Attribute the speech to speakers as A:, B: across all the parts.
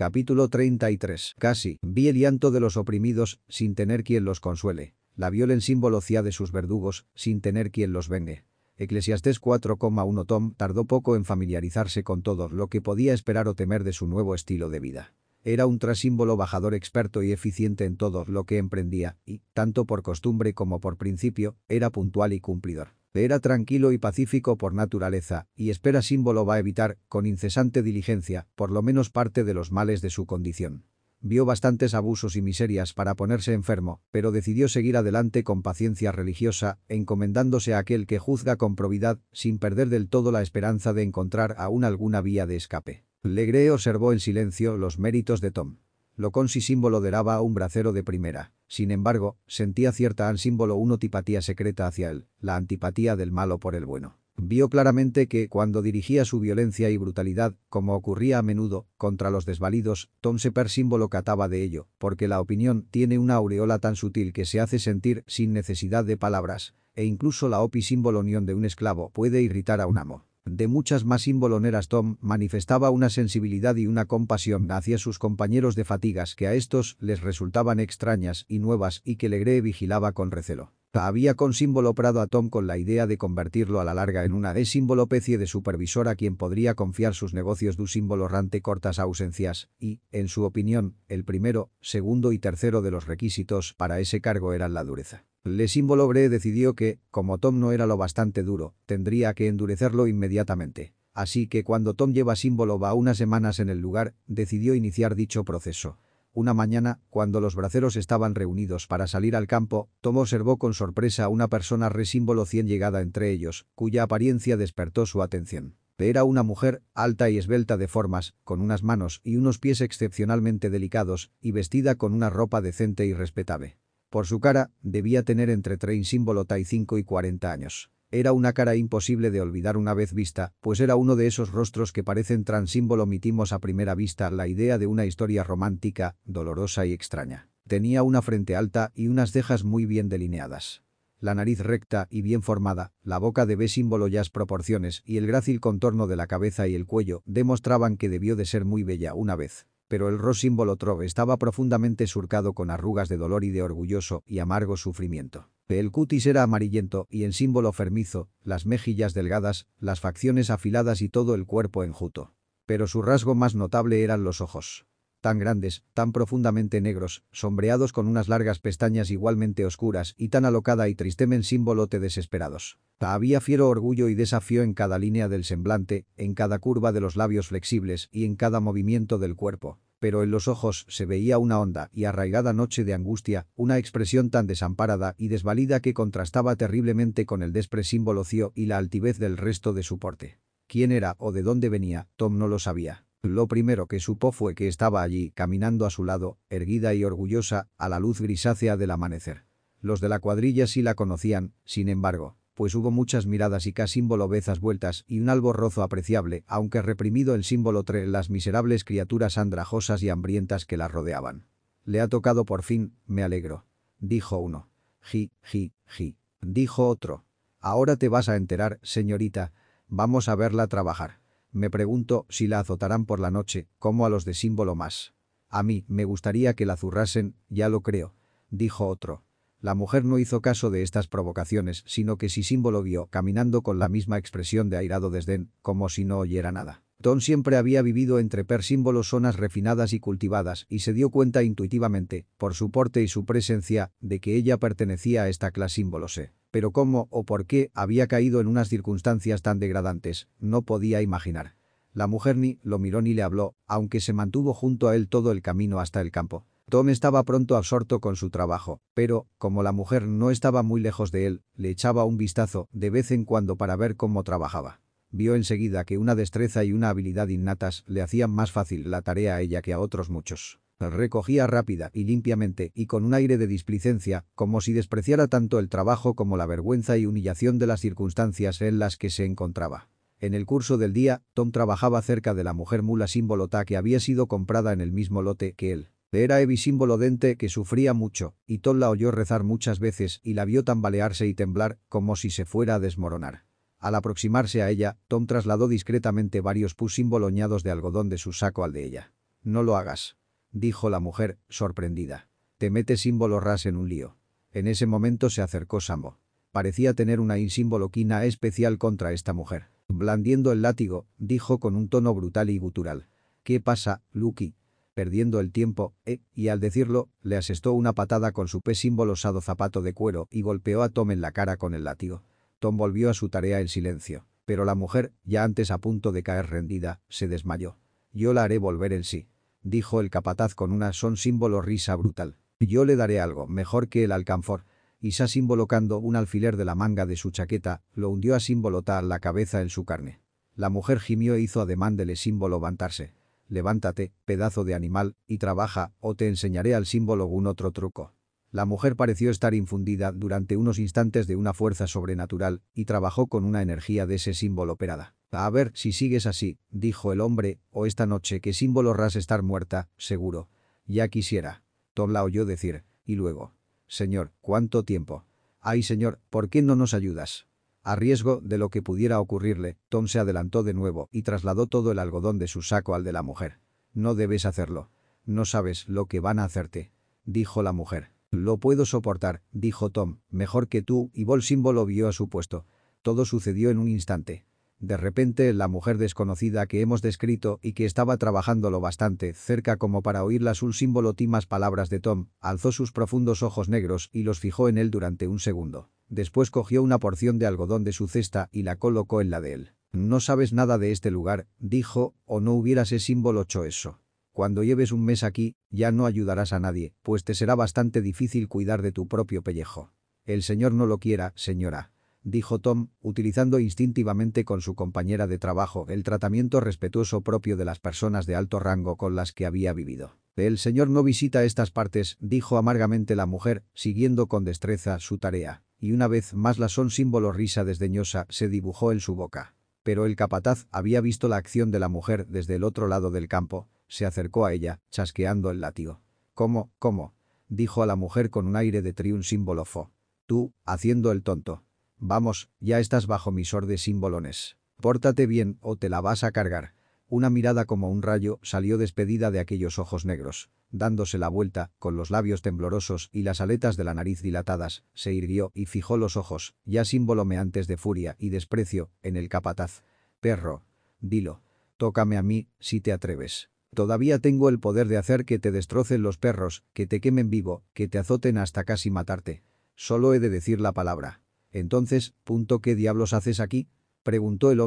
A: Capítulo 33. Casi. Vi el llanto de los oprimidos, sin tener quien los consuele. La violen símbolo cia de sus verdugos, sin tener quien los vengue. Eclesiastés 4,1 Tom tardó poco en familiarizarse con todo lo que podía esperar o temer de su nuevo estilo de vida. Era un trasímbolo bajador experto y eficiente en todo lo que emprendía, y, tanto por costumbre como por principio, era puntual y cumplidor. Era tranquilo y pacífico por naturaleza, y espera símbolo va a evitar, con incesante diligencia, por lo menos parte de los males de su condición. Vio bastantes abusos y miserias para ponerse enfermo, pero decidió seguir adelante con paciencia religiosa, encomendándose a aquel que juzga con probidad, sin perder del todo la esperanza de encontrar aún alguna vía de escape. Legree observó en silencio los méritos de Tom. Lo consi símbolo deraba a un bracero de primera. Sin embargo, sentía cierta símbolo una antipatía secreta hacia él, la antipatía del malo por el bueno. Vio claramente que, cuando dirigía su violencia y brutalidad, como ocurría a menudo, contra los desvalidos, Tom Seper símbolo cataba de ello, porque la opinión tiene una aureola tan sutil que se hace sentir sin necesidad de palabras, e incluso la opi símbolo unión de un esclavo puede irritar a un amo. De muchas más símboloneras Tom manifestaba una sensibilidad y una compasión hacia sus compañeros de fatigas que a estos les resultaban extrañas y nuevas y que Legree vigilaba con recelo. Había con símbolo prado a Tom con la idea de convertirlo a la larga en una de símbolo pecie de supervisor a quien podría confiar sus negocios du símbolo rante cortas ausencias, y, en su opinión, el primero, segundo y tercero de los requisitos para ese cargo eran la dureza. Le símbolo Bre decidió que, como Tom no era lo bastante duro, tendría que endurecerlo inmediatamente. Así que cuando Tom lleva símbolo va unas semanas en el lugar, decidió iniciar dicho proceso. Una mañana, cuando los braceros estaban reunidos para salir al campo, Tom observó con sorpresa a una persona resímbolo cien llegada entre ellos, cuya apariencia despertó su atención. Era una mujer, alta y esbelta de formas, con unas manos y unos pies excepcionalmente delicados, y vestida con una ropa decente y respetable. Por su cara, debía tener entre 3 símbolo 5 y 40 años. Era una cara imposible de olvidar una vez vista, pues era uno de esos rostros que parecen transímbolo mitimos a primera vista la idea de una historia romántica, dolorosa y extraña. Tenía una frente alta y unas cejas muy bien delineadas. La nariz recta y bien formada, la boca de B símbolo yas proporciones y el grácil contorno de la cabeza y el cuello demostraban que debió de ser muy bella una vez. Pero el ros símbolo estaba profundamente surcado con arrugas de dolor y de orgulloso y amargo sufrimiento. El cutis era amarillento y en símbolo fermizo, las mejillas delgadas, las facciones afiladas y todo el cuerpo enjuto. Pero su rasgo más notable eran los ojos. Tan grandes, tan profundamente negros, sombreados con unas largas pestañas igualmente oscuras y tan alocada y tristemen símbolo te desesperados. Había fiero orgullo y desafío en cada línea del semblante, en cada curva de los labios flexibles y en cada movimiento del cuerpo pero en los ojos se veía una honda y arraigada noche de angustia, una expresión tan desamparada y desvalida que contrastaba terriblemente con el símbolo cio y la altivez del resto de su porte. ¿Quién era o de dónde venía? Tom no lo sabía. Lo primero que supo fue que estaba allí, caminando a su lado, erguida y orgullosa, a la luz grisácea del amanecer. Los de la cuadrilla sí la conocían, sin embargo, pues hubo muchas miradas y casi vezas vueltas y un alborrozo apreciable, aunque reprimido el símbolo tre las miserables criaturas andrajosas y hambrientas que la rodeaban. Le ha tocado por fin, me alegro. Dijo uno. Ji, ji, ji. Dijo otro. Ahora te vas a enterar, señorita. Vamos a verla trabajar. Me pregunto si la azotarán por la noche, como a los de símbolo más. A mí, me gustaría que la zurrasen, ya lo creo. Dijo otro. La mujer no hizo caso de estas provocaciones, sino que si símbolo vio, caminando con la misma expresión de airado desdén, como si no oyera nada. Tom siempre había vivido entre per símbolos zonas refinadas y cultivadas y se dio cuenta intuitivamente, por su porte y su presencia, de que ella pertenecía a esta clase símbolo. Pero cómo o por qué había caído en unas circunstancias tan degradantes, no podía imaginar. La mujer ni lo miró ni le habló, aunque se mantuvo junto a él todo el camino hasta el campo. Tom estaba pronto absorto con su trabajo, pero, como la mujer no estaba muy lejos de él, le echaba un vistazo de vez en cuando para ver cómo trabajaba. Vio enseguida que una destreza y una habilidad innatas le hacían más fácil la tarea a ella que a otros muchos. Recogía rápida y limpiamente y con un aire de displicencia, como si despreciara tanto el trabajo como la vergüenza y humillación de las circunstancias en las que se encontraba. En el curso del día, Tom trabajaba cerca de la mujer mula símbolo que había sido comprada en el mismo lote que él. Era Evi símbolo dente que sufría mucho, y Tom la oyó rezar muchas veces y la vio tambalearse y temblar como si se fuera a desmoronar. Al aproximarse a ella, Tom trasladó discretamente varios pus simboloñados de algodón de su saco al de ella. No lo hagas. Dijo la mujer, sorprendida. Te metes símbolo ras en un lío. En ese momento se acercó Sambo. Parecía tener una insimboloquina especial contra esta mujer. Blandiendo el látigo, dijo con un tono brutal y gutural. ¿Qué pasa, Lucky? Perdiendo el tiempo, eh, y al decirlo, le asestó una patada con su pés simbolosado zapato de cuero y golpeó a Tom en la cara con el látigo. Tom volvió a su tarea en silencio. Pero la mujer, ya antes a punto de caer rendida, se desmayó. Yo la haré volver en sí. Dijo el capataz con una son símbolo risa brutal. Yo le daré algo mejor que el alcanfor y Sa simbolocando un alfiler de la manga de su chaqueta, lo hundió a simbolotar la cabeza en su carne. La mujer gimió e hizo ademán de le símbolo levantarse. Levántate, pedazo de animal, y trabaja, o te enseñaré al símbolo un otro truco. La mujer pareció estar infundida durante unos instantes de una fuerza sobrenatural y trabajó con una energía de ese símbolo operada. A ver si sigues así, dijo el hombre, o esta noche que símbolo ras estar muerta, seguro. Ya quisiera. Tom la oyó decir, y luego, Señor, ¿cuánto tiempo? Ay, señor, ¿por qué no nos ayudas? A riesgo de lo que pudiera ocurrirle, Tom se adelantó de nuevo y trasladó todo el algodón de su saco al de la mujer. No debes hacerlo. No sabes lo que van a hacerte. Dijo la mujer. Lo puedo soportar, dijo Tom, mejor que tú, y Bolsimbo lo vio a su puesto. Todo sucedió en un instante. De repente la mujer desconocida que hemos descrito y que estaba trabajando lo bastante cerca como para oírlas un símbolo timas palabras de Tom, alzó sus profundos ojos negros y los fijó en él durante un segundo. Después cogió una porción de algodón de su cesta y la colocó en la de él. No sabes nada de este lugar, dijo, o no hubieras ese símbolo hecho eso. Cuando lleves un mes aquí, ya no ayudarás a nadie, pues te será bastante difícil cuidar de tu propio pellejo. El señor no lo quiera, señora dijo Tom, utilizando instintivamente con su compañera de trabajo el tratamiento respetuoso propio de las personas de alto rango con las que había vivido. El señor no visita estas partes, dijo amargamente la mujer, siguiendo con destreza su tarea, y una vez más la son símbolo risa desdeñosa se dibujó en su boca. Pero el capataz había visto la acción de la mujer desde el otro lado del campo, se acercó a ella, chasqueando el látigo. ¿Cómo, cómo? dijo a la mujer con un aire de triun símbolo fo. Tú, haciendo el tonto. Vamos, ya estás bajo mis órdenes símbolones. Pórtate bien o te la vas a cargar. Una mirada como un rayo salió despedida de aquellos ojos negros. Dándose la vuelta, con los labios temblorosos y las aletas de la nariz dilatadas, se irguió y fijó los ojos, ya símbolomeantes de furia y desprecio, en el capataz. Perro. Dilo. Tócame a mí, si te atreves. Todavía tengo el poder de hacer que te destrocen los perros, que te quemen vivo, que te azoten hasta casi matarte. Solo he de decir la palabra. Entonces, punto ¿qué diablos haces aquí? Preguntó el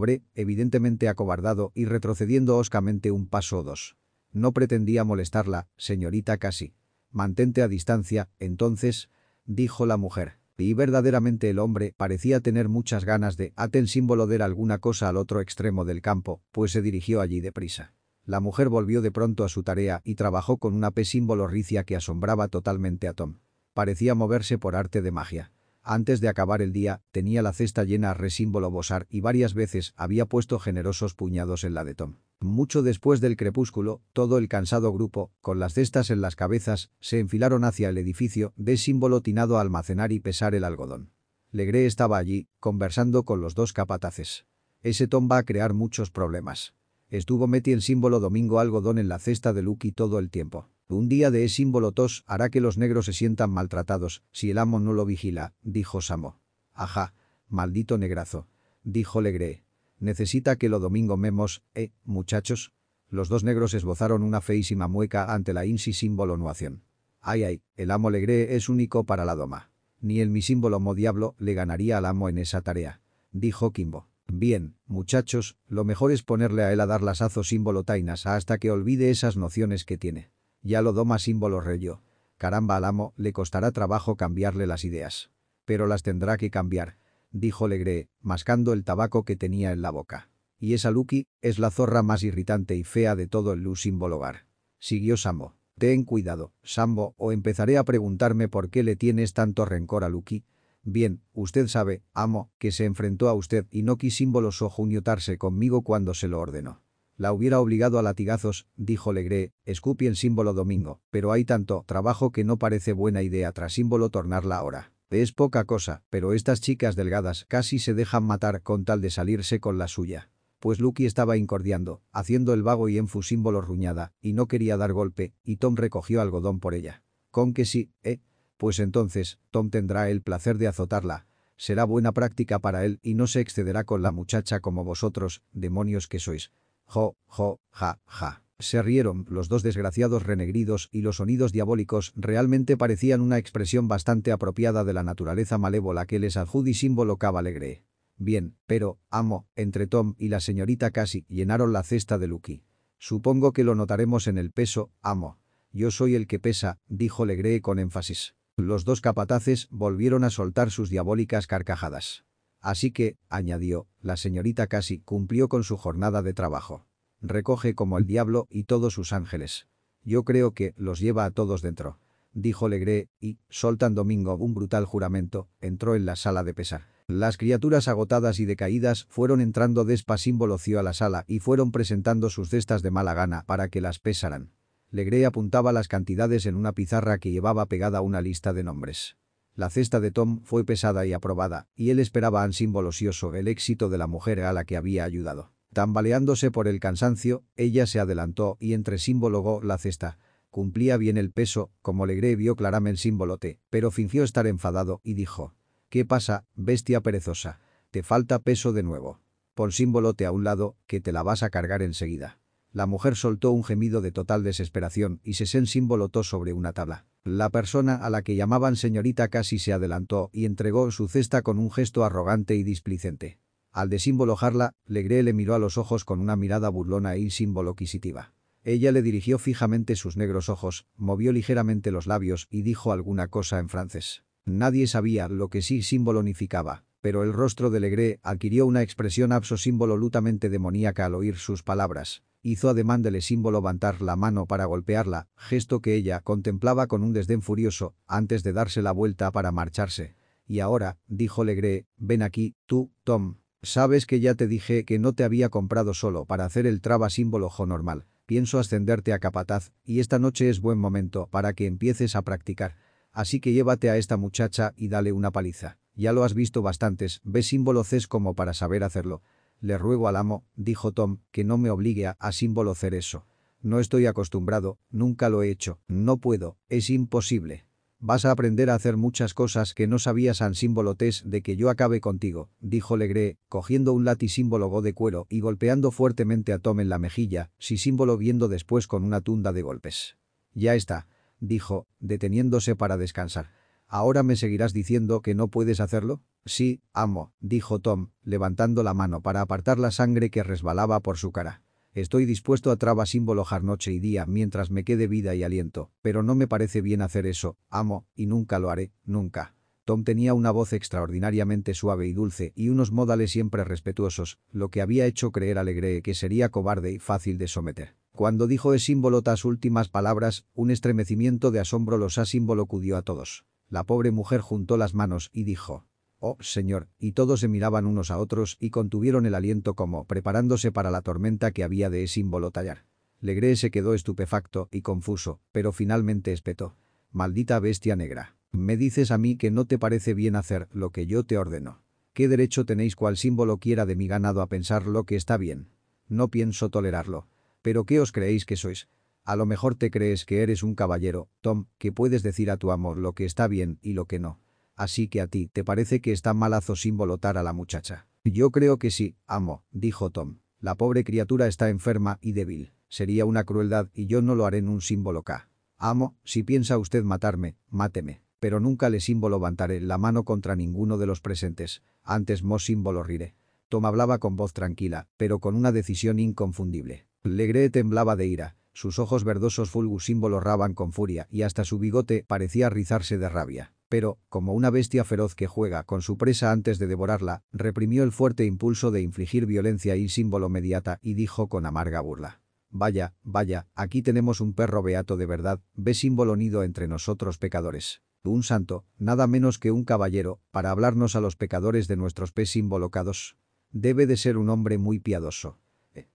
A: bre, evidentemente acobardado y retrocediendo oscamente un paso o dos. No pretendía molestarla, señorita casi. Mantente a distancia, entonces, dijo la mujer. Y verdaderamente el hombre parecía tener muchas ganas de aten símbolo de alguna cosa al otro extremo del campo, pues se dirigió allí deprisa. La mujer volvió de pronto a su tarea y trabajó con una P símbolo ricia que asombraba totalmente a Tom. Parecía moverse por arte de magia. Antes de acabar el día, tenía la cesta llena a resímbolo bosar y varias veces había puesto generosos puñados en la de Tom. Mucho después del crepúsculo, todo el cansado grupo, con las cestas en las cabezas, se enfilaron hacia el edificio de símbolo tinado a almacenar y pesar el algodón. Legré estaba allí, conversando con los dos capataces. Ese Tom va a crear muchos problemas. Estuvo metí el símbolo domingo algodón en la cesta de Lucky todo el tiempo. Un día de símbolo tos hará que los negros se sientan maltratados, si el amo no lo vigila, dijo Samo. Ajá, maldito negrazo. Dijo Legré. Necesita que lo domingo memos, ¿eh, muchachos? Los dos negros esbozaron una feísima mueca ante la insi símbolo nuación. Ay ay, el amo Legré es único para la doma. Ni el mi símbolo mo diablo le ganaría al amo en esa tarea. Dijo Kimbo. Bien, muchachos, lo mejor es ponerle a él a dar lasazo símbolo tainas hasta que olvide esas nociones que tiene. Ya lo doma símbolo reyo. Caramba al amo, le costará trabajo cambiarle las ideas. Pero las tendrá que cambiar, dijo Legré, mascando el tabaco que tenía en la boca. Y esa Lucky es la zorra más irritante y fea de todo el luz símbolo hogar. Siguió Sambo. Ten cuidado, Sambo, o empezaré a preguntarme por qué le tienes tanto rencor a Lucky. Bien, usted sabe, amo, que se enfrentó a usted y no quiso símbolo juniotarse conmigo cuando se lo ordenó. La hubiera obligado a latigazos, dijo Legré, escupi el símbolo domingo, pero hay tanto trabajo que no parece buena idea tras símbolo tornarla ahora. Es poca cosa, pero estas chicas delgadas casi se dejan matar con tal de salirse con la suya. Pues Lucky estaba incordiando, haciendo el vago y Enfu símbolo ruñada, y no quería dar golpe, y Tom recogió algodón por ella. Con que sí, ¿eh? Pues entonces, Tom tendrá el placer de azotarla. Será buena práctica para él y no se excederá con la muchacha como vosotros, demonios que sois. Jo, jo, ja, ja. Se rieron los dos desgraciados renegridos y los sonidos diabólicos realmente parecían una expresión bastante apropiada de la naturaleza malévola que les adjudí símbolo alegre. Bien, pero, amo, entre Tom y la señorita Cassie llenaron la cesta de Lucky. Supongo que lo notaremos en el peso, amo. Yo soy el que pesa, dijo Legree con énfasis. Los dos capataces volvieron a soltar sus diabólicas carcajadas. Así que, añadió, la señorita Cassie cumplió con su jornada de trabajo. Recoge como el diablo y todos sus ángeles. Yo creo que los lleva a todos dentro. Dijo Legree y, soltan Domingo un brutal juramento, entró en la sala de pesar. Las criaturas agotadas y decaídas fueron entrando despasímbolocio a la sala y fueron presentando sus cestas de mala gana para que las pesaran. Legree apuntaba las cantidades en una pizarra que llevaba pegada una lista de nombres. La cesta de Tom fue pesada y aprobada, y él esperaba ansimbolosio el éxito de la mujer a la que había ayudado. Tambaleándose por el cansancio, ella se adelantó y entre símbologó la cesta. Cumplía bien el peso, como Legree vio claramente símbolote, pero fingió estar enfadado y dijo, ¿Qué pasa, bestia perezosa? Te falta peso de nuevo. Pon símbolote a un lado, que te la vas a cargar enseguida. La mujer soltó un gemido de total desesperación y se símbolotó sobre una tabla. La persona a la que llamaban señorita casi se adelantó y entregó su cesta con un gesto arrogante y displicente. Al desimbolojarla, Legree le miró a los ojos con una mirada burlona e quisitiva. Ella le dirigió fijamente sus negros ojos, movió ligeramente los labios y dijo alguna cosa en francés. Nadie sabía lo que sí simbolonificaba, pero el rostro de Legré adquirió una expresión abso-símbolo lutamente demoníaca al oír sus palabras. Hizo ademán de le símbolo levantar la mano para golpearla, gesto que ella contemplaba con un desdén furioso, antes de darse la vuelta para marcharse. Y ahora, dijo Legré, ven aquí, tú, Tom. Sabes que ya te dije que no te había comprado solo para hacer el traba símbolo jo normal. Pienso ascenderte a capataz, y esta noche es buen momento para que empieces a practicar. Así que llévate a esta muchacha y dale una paliza. Ya lo has visto bastantes, ves símbolo como para saber hacerlo. Le ruego al amo, dijo Tom, que no me obligue a, a símbolo eso. No estoy acostumbrado, nunca lo he hecho, no puedo, es imposible. Vas a aprender a hacer muchas cosas que no sabías an símbolo de que yo acabe contigo, dijo Legré, cogiendo un símbolo de cuero y golpeando fuertemente a Tom en la mejilla, si símbolo viendo después con una tunda de golpes. Ya está, dijo, deteniéndose para descansar. ¿Ahora me seguirás diciendo que no puedes hacerlo? Sí, amo, dijo Tom, levantando la mano para apartar la sangre que resbalaba por su cara. Estoy dispuesto a traba símbolojar noche y día mientras me quede vida y aliento, pero no me parece bien hacer eso, amo, y nunca lo haré, nunca. Tom tenía una voz extraordinariamente suave y dulce y unos modales siempre respetuosos, lo que había hecho creer a que sería cobarde y fácil de someter. Cuando dijo es símbolo tas últimas palabras, un estremecimiento de asombro los ha símbolo cudió a todos. La pobre mujer juntó las manos y dijo, «Oh, señor», y todos se miraban unos a otros y contuvieron el aliento como preparándose para la tormenta que había de símbolo tallar. Legree se quedó estupefacto y confuso, pero finalmente espetó. «Maldita bestia negra. Me dices a mí que no te parece bien hacer lo que yo te ordeno. ¿Qué derecho tenéis cual símbolo quiera de mi ganado a pensar lo que está bien? No pienso tolerarlo. ¿Pero qué os creéis que sois? A lo mejor te crees que eres un caballero, Tom, que puedes decir a tu amor lo que está bien y lo que no. Así que a ti te parece que está malazo simbolotar a la muchacha. Yo creo que sí, amo, dijo Tom. La pobre criatura está enferma y débil. Sería una crueldad y yo no lo haré en un símbolo K. Amo, si piensa usted matarme, máteme. Pero nunca le símbolo levantaré la mano contra ninguno de los presentes. Antes mo símbolo riré. Tom hablaba con voz tranquila, pero con una decisión inconfundible. Legree temblaba de ira. Sus ojos verdosos fulgus símbolo raban con furia y hasta su bigote parecía rizarse de rabia. Pero, como una bestia feroz que juega con su presa antes de devorarla, reprimió el fuerte impulso de infligir violencia y símbolo mediata y dijo con amarga burla. Vaya, vaya, aquí tenemos un perro beato de verdad, ve símbolo nido entre nosotros pecadores. Un santo, nada menos que un caballero, para hablarnos a los pecadores de nuestros pés involucrados. Debe de ser un hombre muy piadoso.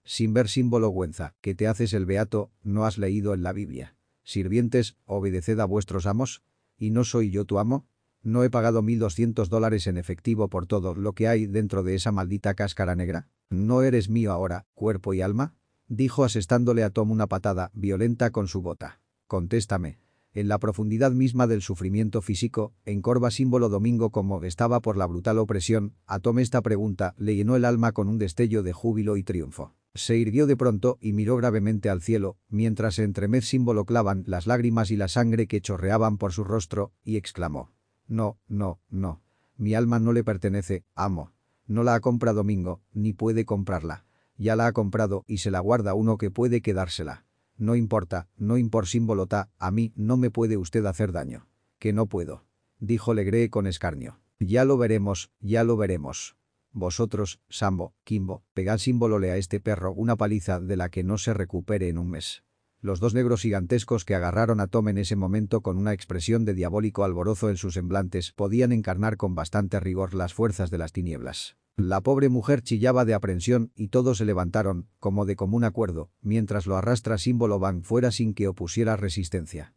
A: Sin ver símbolo güenza, que te haces el beato, no has leído en la Biblia. Sirvientes, obedeced a vuestros amos. ¿Y no soy yo tu amo? ¿No he pagado 1.200 dólares en efectivo por todo lo que hay dentro de esa maldita cáscara negra? ¿No eres mío ahora, cuerpo y alma? Dijo asestándole a Tom una patada violenta con su bota. Contéstame. En la profundidad misma del sufrimiento físico, encorva símbolo domingo como estaba por la brutal opresión, a esta pregunta le llenó el alma con un destello de júbilo y triunfo. Se irguió de pronto y miró gravemente al cielo, mientras entremez símbolo clavan las lágrimas y la sangre que chorreaban por su rostro, y exclamó. No, no, no. Mi alma no le pertenece, amo. No la ha comprado Domingo, ni puede comprarla. Ya la ha comprado y se la guarda uno que puede quedársela. No importa, no impor símbolo ta, a mí no me puede usted hacer daño. Que no puedo. Dijo Legree con escarnio. Ya lo veremos, ya lo veremos. Vosotros, Sambo, Kimbo, pegad símbolole a este perro una paliza de la que no se recupere en un mes. Los dos negros gigantescos que agarraron a Tom en ese momento con una expresión de diabólico alborozo en sus semblantes podían encarnar con bastante rigor las fuerzas de las tinieblas. La pobre mujer chillaba de aprensión y todos se levantaron, como de común acuerdo, mientras lo arrastra símbolo van fuera sin que opusiera resistencia.